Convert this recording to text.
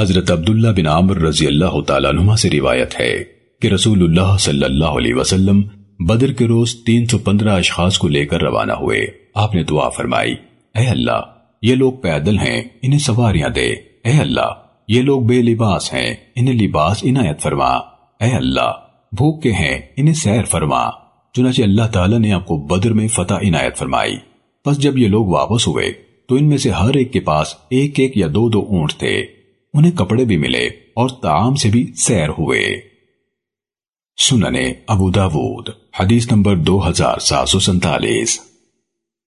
حضرت عبداللہ بن عامر رضی اللہ تعالیٰ عنہ سے روایت ہے کہ رسول اللہ صلی اللہ علیہ وسلم بدر کے روز تین سو پندرہ اشخاص کو لے کر روانہ ہوئے۔ آپ نے دعا فرمائی، اے اللہ، یہ لوگ پیدل ہیں، انہیں سواریاں دے۔ اے اللہ، یہ لوگ بے لباس ہیں، انہیں لباس عنایت فرما۔ اے اللہ، بھوک کے ہیں، انہیں سیر فرما۔ چنانچہ اللہ تعالیٰ نے آپ کو بدر میں فتح عنایت فرمائی۔ پس جب یہ لوگ واپس ہوئے، تو ان میں سے ہر ایک کے پاس ایک ایک یا دو دو اونٹ تھے۔ انہیں کپڑے بھی ملے اور تعام سے بھی سیر ہوئے۔ سننے ابو داود، حدیث نمبر دو ہزار سات سو سنتالیس